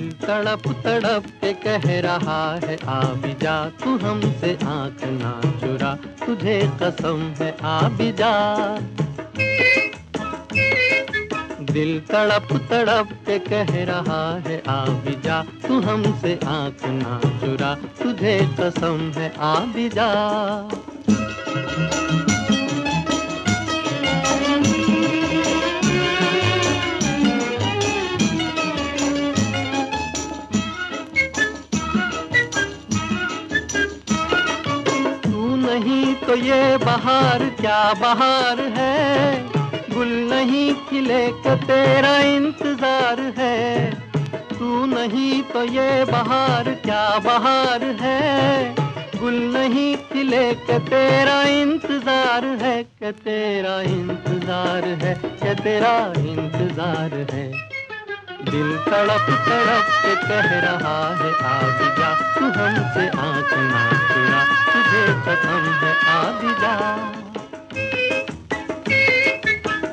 तड़प तड़प के कह रहा है आ भी जा तू हमसे आँख ना चुरा, तुझे कसम है आ भी जा दिल तड़प तड़प के कह रहा है आ भी जा तू हमसे आँख ना चुरा, तुझे कसम है आ भी जा तो ये बहार, क्या बहार है? गुल नहीं खिले का तेरा इंतज़ार है। तू नहीं तो ये बहार, क्या बहार है? गुल नहीं खिले के तेरा इंतज़ार है। के तेरा इंतज़ार है? के तेरा इंतज़ार है? दिल तड़प तड़प के कह रहा है आ जा तू हमसे आँख ना चुरा तुझे कसम है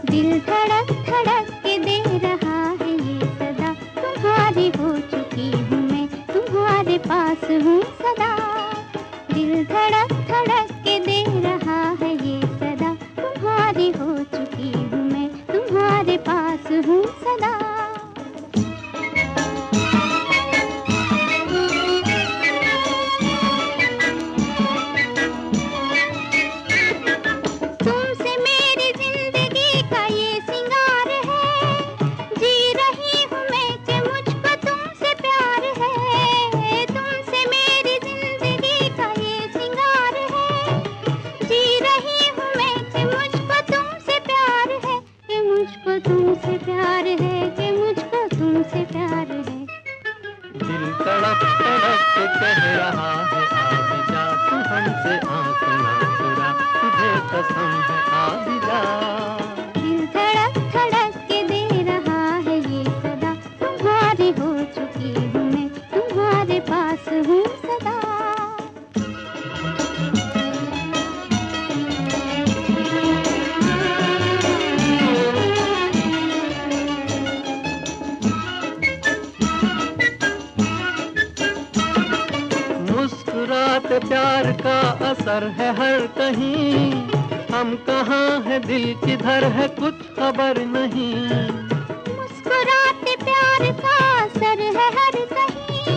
दिल धड़क धड़क के दे रहा है ये सदा। तुम्हारी हो चुकी हूँ मैं तुम्हारे पास हूँ सदा। दिल धड़क धड़क के दे रहा है ये सदा। तुम्हारी हो चुकी हूँ मैं तुम्हारे पास हूँ सदा। कह रहा है। मुस्कुराते प्यार का असर है हर कहीं। हम कहाँ है दिल किधर है कुछ खबर नहीं। मुस्कुराते प्यार का असर है हर कहीं।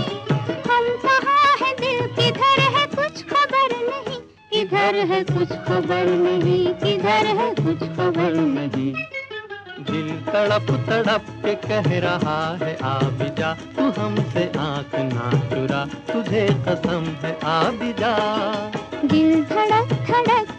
हम कहाँ है दिल किधर है कुछ खबर नहीं। किधर है कुछ खबर नहीं, किधर है कुछ खबर नहीं। दिल तड़प तड़प के कह रहा है आ तू हमसे आँख ना चुरा, तुझे कसम है आ दिल धड़क धड़क